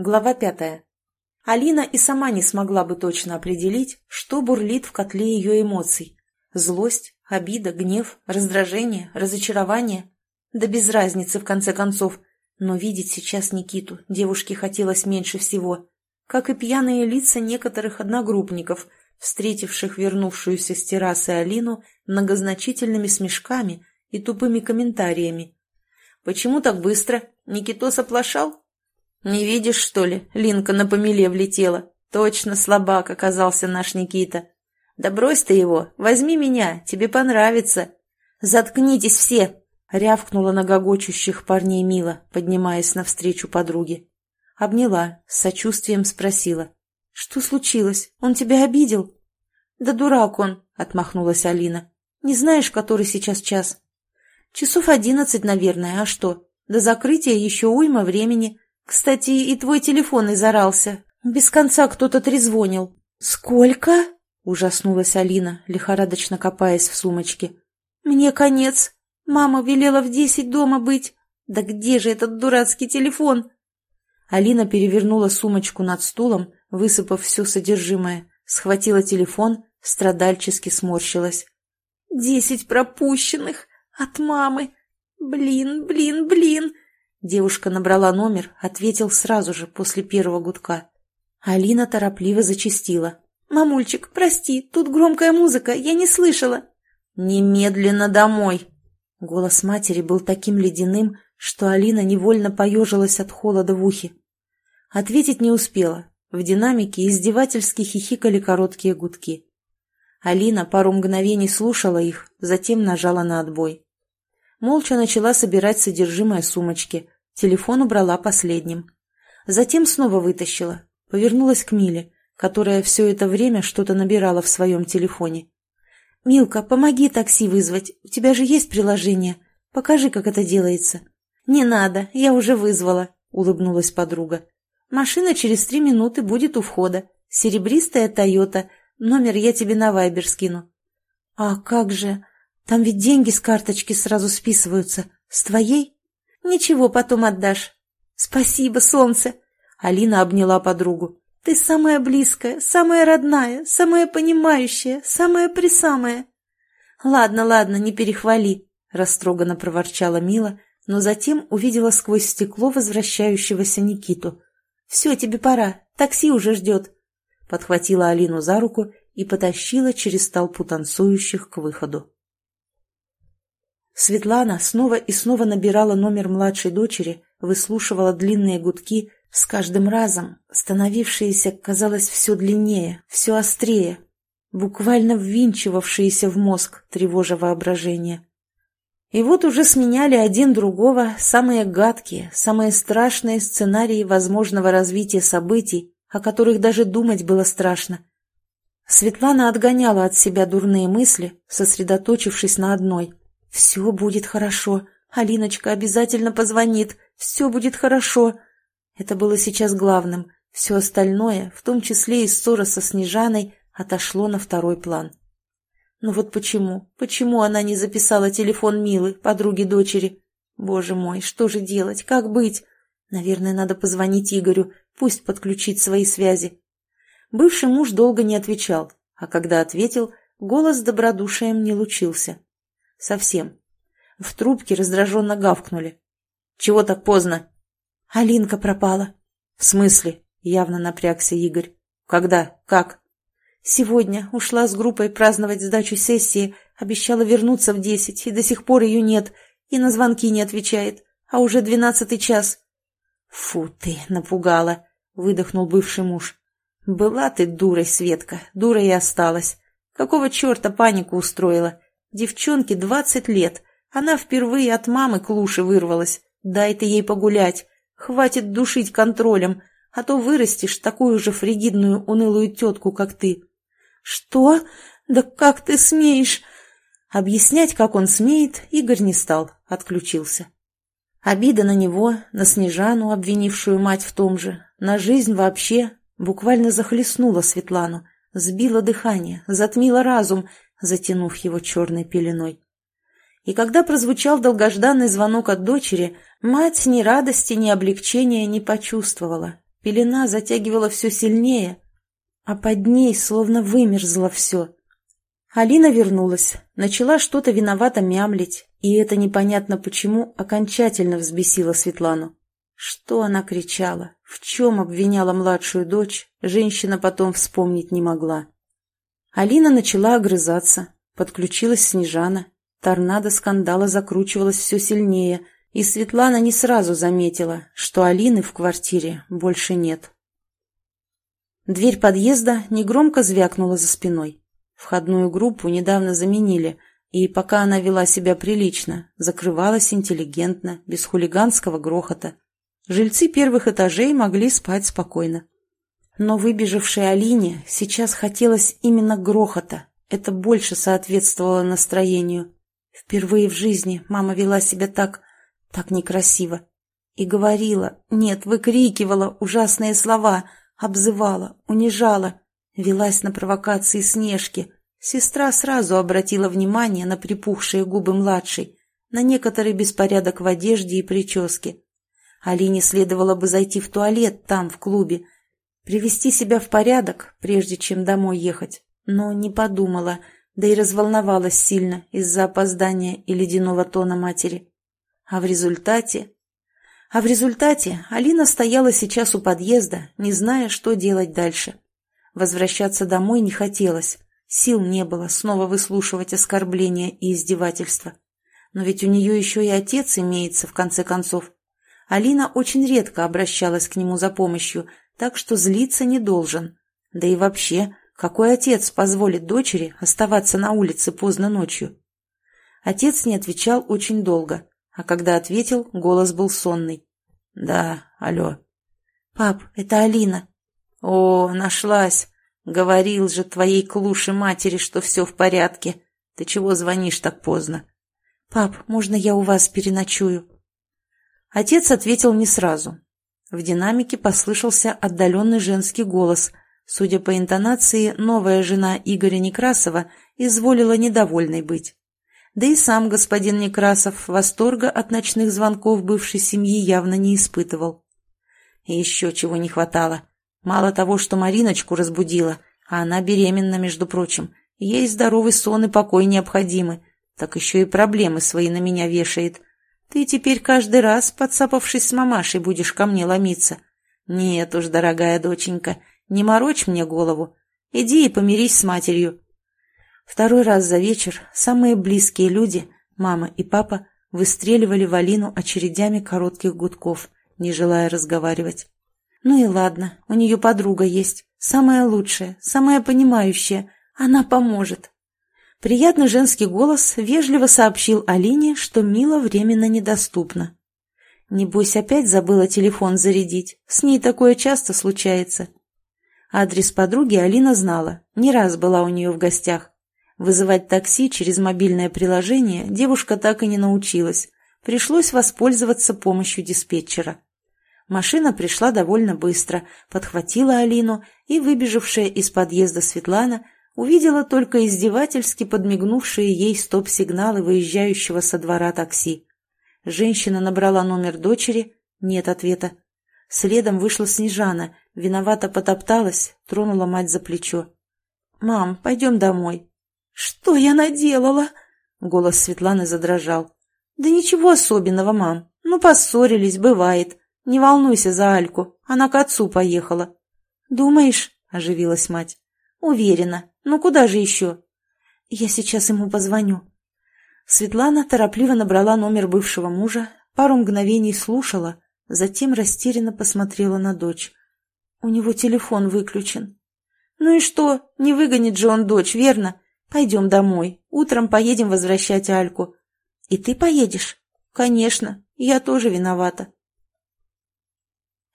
Глава пятая. Алина и сама не смогла бы точно определить, что бурлит в котле ее эмоций. Злость, обида, гнев, раздражение, разочарование. Да без разницы, в конце концов. Но видеть сейчас Никиту девушке хотелось меньше всего. Как и пьяные лица некоторых одногруппников, встретивших вернувшуюся с террасы Алину многозначительными смешками и тупыми комментариями. «Почему так быстро? Никитос оплошал?» «Не видишь, что ли? Линка на помеле влетела. Точно слабак оказался наш Никита. Да брось ты его, возьми меня, тебе понравится». «Заткнитесь все!» — рявкнула на гогочущих парней Мила, поднимаясь навстречу подруге. Обняла, с сочувствием спросила. «Что случилось? Он тебя обидел?» «Да дурак он!» — отмахнулась Алина. «Не знаешь, который сейчас час?» «Часов одиннадцать, наверное, а что? До закрытия еще уйма времени. Кстати, и твой телефон изорался. Без конца кто-то трезвонил. «Сколько?» — ужаснулась Алина, лихорадочно копаясь в сумочке. «Мне конец. Мама велела в десять дома быть. Да где же этот дурацкий телефон?» Алина перевернула сумочку над стулом, высыпав все содержимое, схватила телефон, страдальчески сморщилась. «Десять пропущенных! От мамы! Блин, блин, блин!» Девушка набрала номер, ответил сразу же, после первого гудка. Алина торопливо зачастила. «Мамульчик, прости, тут громкая музыка, я не слышала». «Немедленно домой!» Голос матери был таким ледяным, что Алина невольно поежилась от холода в ухе. Ответить не успела. В динамике издевательски хихикали короткие гудки. Алина пару мгновений слушала их, затем нажала на отбой молча начала собирать содержимое сумочки, телефон убрала последним. Затем снова вытащила, повернулась к Миле, которая все это время что-то набирала в своем телефоне. «Милка, помоги такси вызвать, у тебя же есть приложение. Покажи, как это делается». «Не надо, я уже вызвала», — улыбнулась подруга. «Машина через три минуты будет у входа. Серебристая Тойота. Номер я тебе на Вайбер скину». «А как же...» Там ведь деньги с карточки сразу списываются. С твоей? Ничего, потом отдашь. Спасибо, солнце. Алина обняла подругу. Ты самая близкая, самая родная, самая понимающая, самая присамая. Ладно, ладно, не перехвали, растроганно проворчала Мила, но затем увидела сквозь стекло возвращающегося Никиту. «Все, тебе пора, такси уже ждет», — подхватила Алину за руку и потащила через толпу танцующих к выходу. Светлана снова и снова набирала номер младшей дочери, выслушивала длинные гудки, с каждым разом становившиеся, казалось, все длиннее, все острее, буквально ввинчивавшиеся в мозг, тревожа воображение. И вот уже сменяли один другого самые гадкие, самые страшные сценарии возможного развития событий, о которых даже думать было страшно. Светлана отгоняла от себя дурные мысли, сосредоточившись на одной — «Все будет хорошо. Алиночка обязательно позвонит. Все будет хорошо». Это было сейчас главным. Все остальное, в том числе и ссора со Снежаной, отошло на второй план. Ну вот почему? Почему она не записала телефон Милы, подруги дочери? Боже мой, что же делать? Как быть? Наверное, надо позвонить Игорю, пусть подключит свои связи. Бывший муж долго не отвечал, а когда ответил, голос добродушием не лучился. Совсем. В трубке раздраженно гавкнули. «Чего так поздно?» «Алинка пропала». «В смысле?» — явно напрягся Игорь. «Когда? Как?» «Сегодня. Ушла с группой праздновать сдачу сессии. Обещала вернуться в десять, и до сих пор ее нет. И на звонки не отвечает. А уже двенадцатый час». «Фу ты, напугала!» — выдохнул бывший муж. «Была ты дурой, Светка, дурой и осталась. Какого черта панику устроила? Девчонке двадцать лет. Она впервые от мамы клуши вырвалась. Дай ты ей погулять. Хватит душить контролем, а то вырастешь такую же фригидную унылую тетку, как ты. Что? Да как ты смеешь? Объяснять, как он смеет, Игорь не стал, отключился. Обида на него, на Снежану, обвинившую мать в том же, на жизнь вообще, буквально захлестнула Светлану, сбила дыхание, затмила разум, затянув его черной пеленой. И когда прозвучал долгожданный звонок от дочери, мать ни радости, ни облегчения не почувствовала. пелена затягивала все сильнее, а под ней словно вымерзло все. Алина вернулась, начала что-то виновато мямлить, и это непонятно почему окончательно взбесило Светлану. Что она кричала, в чем обвиняла младшую дочь, женщина потом вспомнить не могла. Алина начала огрызаться, подключилась Снежана, торнадо скандала закручивалась все сильнее, и Светлана не сразу заметила, что Алины в квартире больше нет. Дверь подъезда негромко звякнула за спиной. Входную группу недавно заменили, и пока она вела себя прилично, закрывалась интеллигентно, без хулиганского грохота. Жильцы первых этажей могли спать спокойно. Но выбежавшей Алине сейчас хотелось именно грохота. Это больше соответствовало настроению. Впервые в жизни мама вела себя так, так некрасиво. И говорила, нет, выкрикивала ужасные слова – Обзывала, унижала, велась на провокации Снежки. Сестра сразу обратила внимание на припухшие губы младшей, на некоторый беспорядок в одежде и прическе. Алине следовало бы зайти в туалет там, в клубе, привести себя в порядок, прежде чем домой ехать, но не подумала, да и разволновалась сильно из-за опоздания и ледяного тона матери. А в результате а в результате Алина стояла сейчас у подъезда, не зная, что делать дальше. Возвращаться домой не хотелось, сил не было снова выслушивать оскорбления и издевательства. Но ведь у нее еще и отец имеется, в конце концов. Алина очень редко обращалась к нему за помощью, так что злиться не должен. Да и вообще, какой отец позволит дочери оставаться на улице поздно ночью? Отец не отвечал очень долго а когда ответил, голос был сонный. «Да, алло». «Пап, это Алина». «О, нашлась. Говорил же твоей клуши матери, что все в порядке. Ты чего звонишь так поздно?» «Пап, можно я у вас переночую?» Отец ответил не сразу. В динамике послышался отдаленный женский голос. Судя по интонации, новая жена Игоря Некрасова изволила недовольной быть. Да и сам господин Некрасов восторга от ночных звонков бывшей семьи явно не испытывал. Еще чего не хватало. Мало того, что Мариночку разбудила, а она беременна, между прочим, ей здоровый сон и покой необходимы, так еще и проблемы свои на меня вешает. Ты теперь каждый раз, подцапавшись с мамашей, будешь ко мне ломиться. Нет уж, дорогая доченька, не морочь мне голову. Иди и помирись с матерью. Второй раз за вечер самые близкие люди, мама и папа, выстреливали в Алину очередями коротких гудков, не желая разговаривать. Ну и ладно, у нее подруга есть, самая лучшая, самая понимающая, она поможет. Приятный женский голос вежливо сообщил Алине, что Мила временно недоступна. Небось, опять забыла телефон зарядить, с ней такое часто случается. Адрес подруги Алина знала, не раз была у нее в гостях. Вызывать такси через мобильное приложение девушка так и не научилась. Пришлось воспользоваться помощью диспетчера. Машина пришла довольно быстро, подхватила Алину, и выбежавшая из подъезда Светлана увидела только издевательски подмигнувшие ей стоп-сигналы выезжающего со двора такси. Женщина набрала номер дочери, нет ответа. Следом вышла Снежана, виновато потопталась, тронула мать за плечо. «Мам, пойдем домой, «Что я наделала?» Голос Светланы задрожал. «Да ничего особенного, мам. Ну, поссорились, бывает. Не волнуйся за Альку, она к отцу поехала». «Думаешь?» – оживилась мать. «Уверена. Ну, куда же еще?» «Я сейчас ему позвоню». Светлана торопливо набрала номер бывшего мужа, пару мгновений слушала, затем растерянно посмотрела на дочь. У него телефон выключен. «Ну и что? Не выгонит же он дочь, верно? Пойдем домой. Утром поедем возвращать Альку. И ты поедешь? Конечно. Я тоже виновата.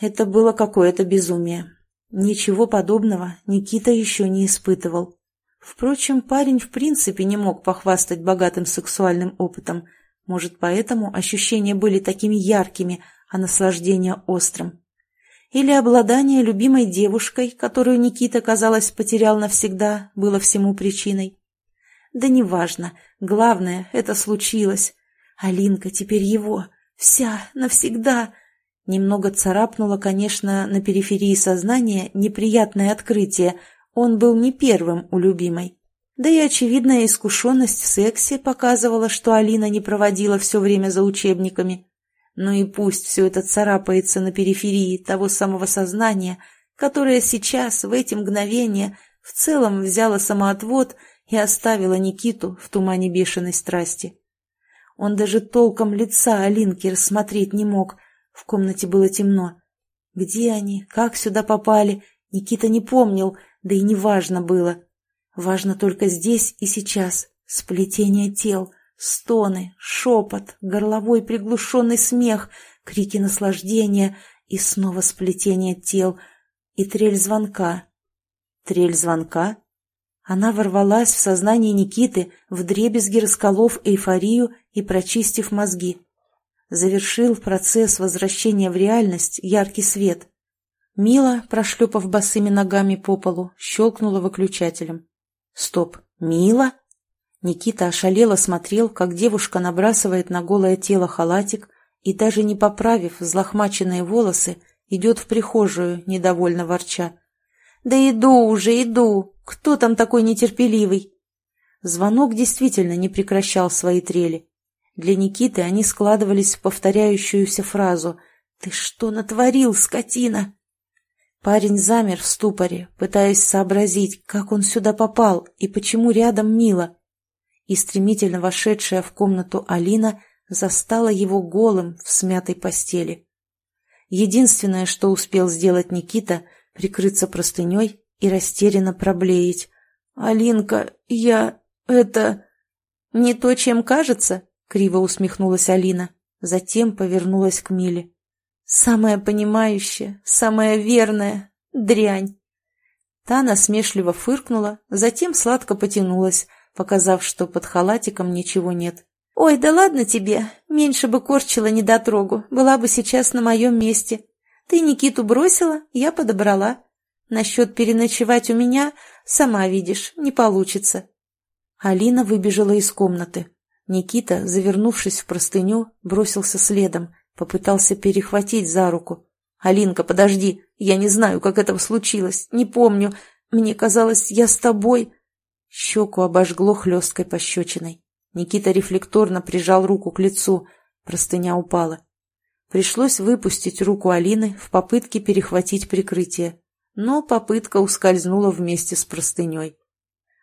Это было какое-то безумие. Ничего подобного Никита еще не испытывал. Впрочем, парень в принципе не мог похвастать богатым сексуальным опытом. Может, поэтому ощущения были такими яркими, а наслаждение острым. Или обладание любимой девушкой, которую Никита, казалось, потерял навсегда, было всему причиной. Да неважно, главное, это случилось. Алинка теперь его, вся, навсегда. Немного царапнуло, конечно, на периферии сознания неприятное открытие. Он был не первым у любимой. Да и очевидная искушенность в сексе показывала, что Алина не проводила все время за учебниками. Ну и пусть все это царапается на периферии того самого сознания, которое сейчас, в эти мгновения, в целом взяло самоотвод и оставило Никиту в тумане бешеной страсти. Он даже толком лица Алинки рассмотреть не мог, в комнате было темно. Где они, как сюда попали, Никита не помнил, да и не важно было. Важно только здесь и сейчас, сплетение тел — Стоны, шепот, горловой приглушенный смех, крики наслаждения и снова сплетение тел и трель звонка. Трель звонка? Она ворвалась в сознание Никиты, вдребезги расколов эйфорию и прочистив мозги. Завершил процесс возвращения в реальность яркий свет. Мила, прошлепав босыми ногами по полу, щелкнула выключателем. «Стоп! Мила?» Никита ошалело смотрел, как девушка набрасывает на голое тело халатик и, даже не поправив взлохмаченные волосы, идет в прихожую, недовольно ворча. «Да иду уже, иду! Кто там такой нетерпеливый?» Звонок действительно не прекращал свои трели. Для Никиты они складывались в повторяющуюся фразу «Ты что натворил, скотина?» Парень замер в ступоре, пытаясь сообразить, как он сюда попал и почему рядом Мила и стремительно вошедшая в комнату Алина застала его голым в смятой постели. Единственное, что успел сделать Никита, прикрыться простыней и растерянно проблеять. «Алинка, я... это...» «Не то, чем кажется?» — криво усмехнулась Алина. Затем повернулась к Миле. «Самая понимающая, самая верная. Дрянь!» Та насмешливо фыркнула, затем сладко потянулась, показав, что под халатиком ничего нет. «Ой, да ладно тебе, меньше бы корчила недотрогу, была бы сейчас на моем месте. Ты Никиту бросила, я подобрала. Насчет переночевать у меня, сама видишь, не получится». Алина выбежала из комнаты. Никита, завернувшись в простыню, бросился следом, попытался перехватить за руку. «Алинка, подожди, я не знаю, как это случилось, не помню. Мне казалось, я с тобой...» Щеку обожгло хлесткой пощечиной. Никита рефлекторно прижал руку к лицу. Простыня упала. Пришлось выпустить руку Алины в попытке перехватить прикрытие. Но попытка ускользнула вместе с простыней.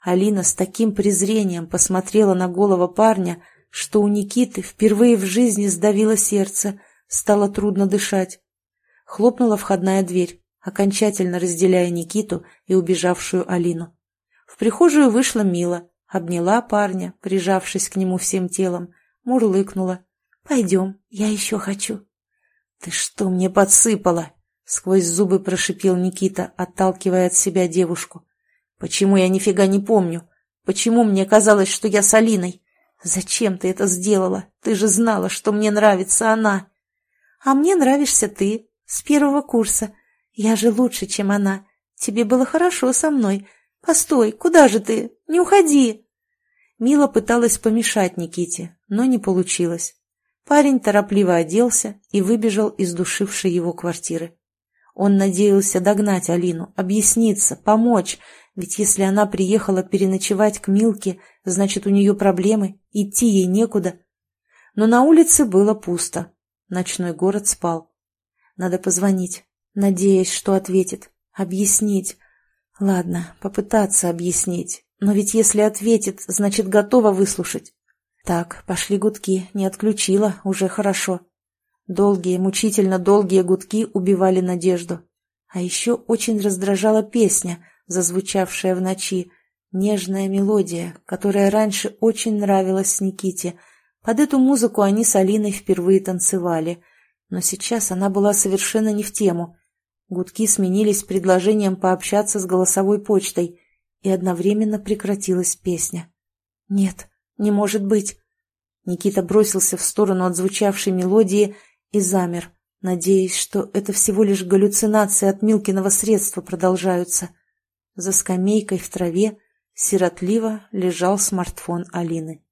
Алина с таким презрением посмотрела на голого парня, что у Никиты впервые в жизни сдавило сердце, стало трудно дышать. Хлопнула входная дверь, окончательно разделяя Никиту и убежавшую Алину. В прихожую вышла Мила, обняла парня, прижавшись к нему всем телом, мурлыкнула. «Пойдем, я еще хочу». «Ты что мне подсыпала?» — сквозь зубы прошипел Никита, отталкивая от себя девушку. «Почему я нифига не помню? Почему мне казалось, что я с Алиной? Зачем ты это сделала? Ты же знала, что мне нравится она». «А мне нравишься ты, с первого курса. Я же лучше, чем она. Тебе было хорошо со мной, «Постой, куда же ты? Не уходи!» Мила пыталась помешать Никите, но не получилось. Парень торопливо оделся и выбежал из душившей его квартиры. Он надеялся догнать Алину, объясниться, помочь, ведь если она приехала переночевать к Милке, значит, у нее проблемы, идти ей некуда. Но на улице было пусто. Ночной город спал. Надо позвонить, надеясь, что ответит, объяснить, Ладно, попытаться объяснить. Но ведь если ответит, значит, готова выслушать. Так, пошли гудки, не отключила, уже хорошо. Долгие, мучительно долгие гудки убивали надежду. А еще очень раздражала песня, зазвучавшая в ночи, нежная мелодия, которая раньше очень нравилась Никите. Под эту музыку они с Алиной впервые танцевали, но сейчас она была совершенно не в тему. Гудки сменились предложением пообщаться с голосовой почтой, и одновременно прекратилась песня. «Нет, не может быть!» Никита бросился в сторону отзвучавшей мелодии и замер, надеясь, что это всего лишь галлюцинации от Милкиного средства продолжаются. За скамейкой в траве сиротливо лежал смартфон Алины.